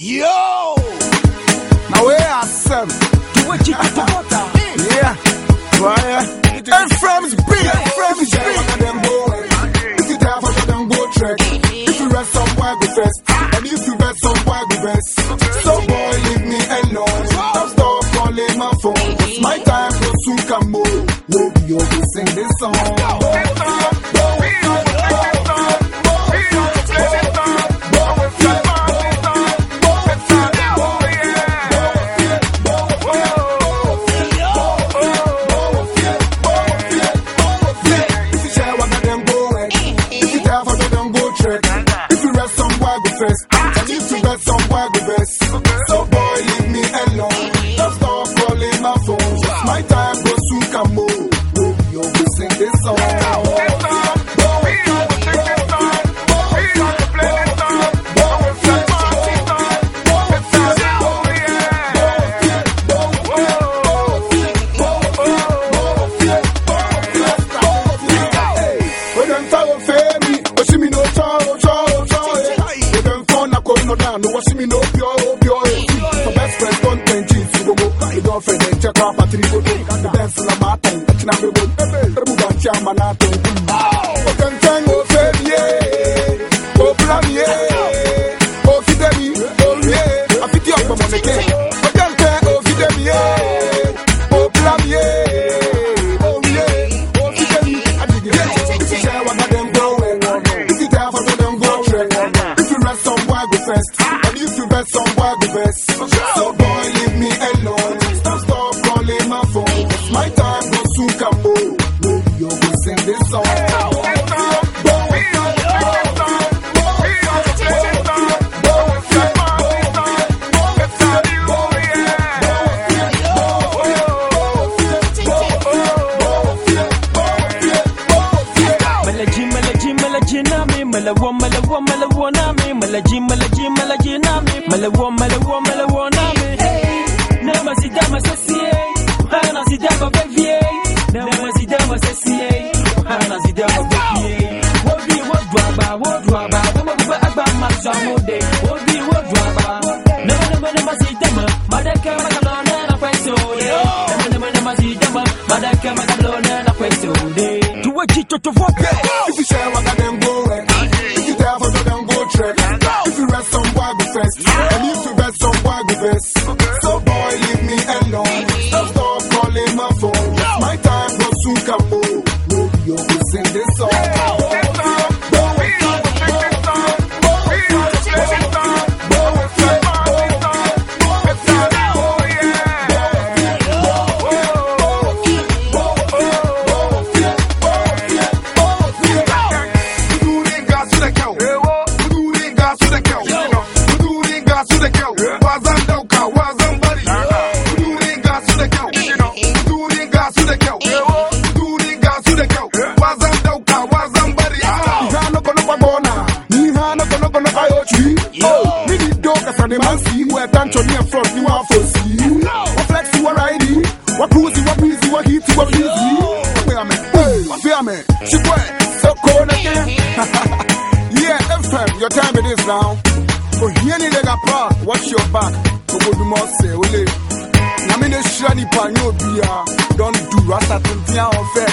Yo! Now where are some? Yeah. Fire. Ephraim's big. Ephraim's big. If you die for them go trek. If you rest somewhere be first. And if you bet somewhere be best. So boy leave me alone. Stop stop calling my phone. It's my time to soon come home. Maybe you'll be sing this song. The best la mata, that's na go. Rebu ban chama na to. But them tang o fame, yeah. O plan, yeah. O fidemi, o yeah. I fit you up on the king. But them tang o fidemi, yeah. O plan, yeah. Oh yeah. O fidemi, I dig it. If you share what them going If you die for them go trek. If you rest somewhere go first. And if you bet somewhere go best. You'll be sing this song. Malawo, malawo, malawo nami, malaji, malaji, malaji nami, malawo, malawo, malawo nami. Hana sidama bevye. Wobi wodwaba, kono. Oh, me di do kasa ne man see where tancho near front ni wa fosi. Wa flexi wa ridey, wa cruisy wa breezy wa heaty wa busy. Wa me, wa fear me, she boy, so cold again. Yeah, FM, your time it is now. Oh, here ni nigga pa, watch your back. Ogo du mo se ole. Na me ne shira ni pa nyo bia. Don't do rasta tintia on fair.